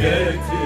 Yeah.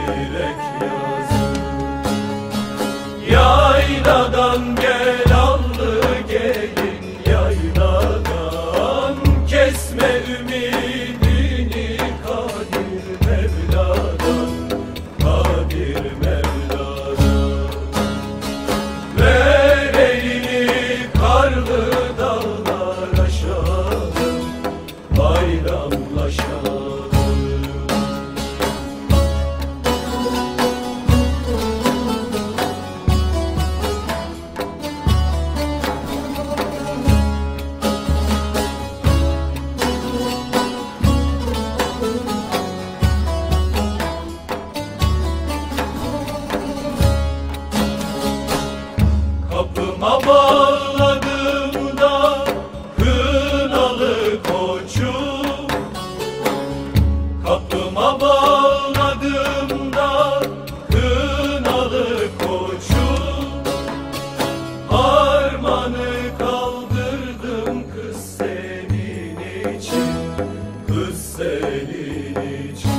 Yanarız senin için.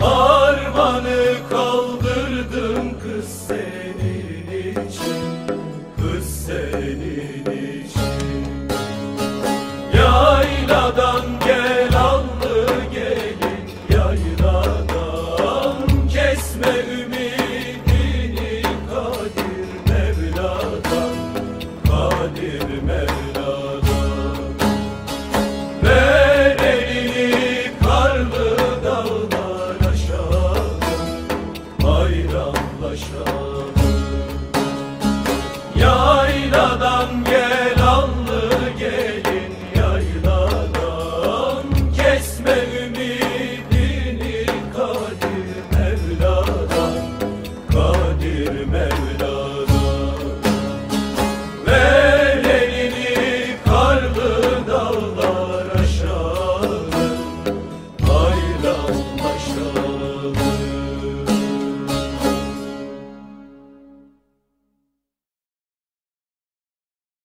Harmanı kaldırdım kız senin için. Kız senin için. Yayladan gel allı gelin yayla bayramlaşa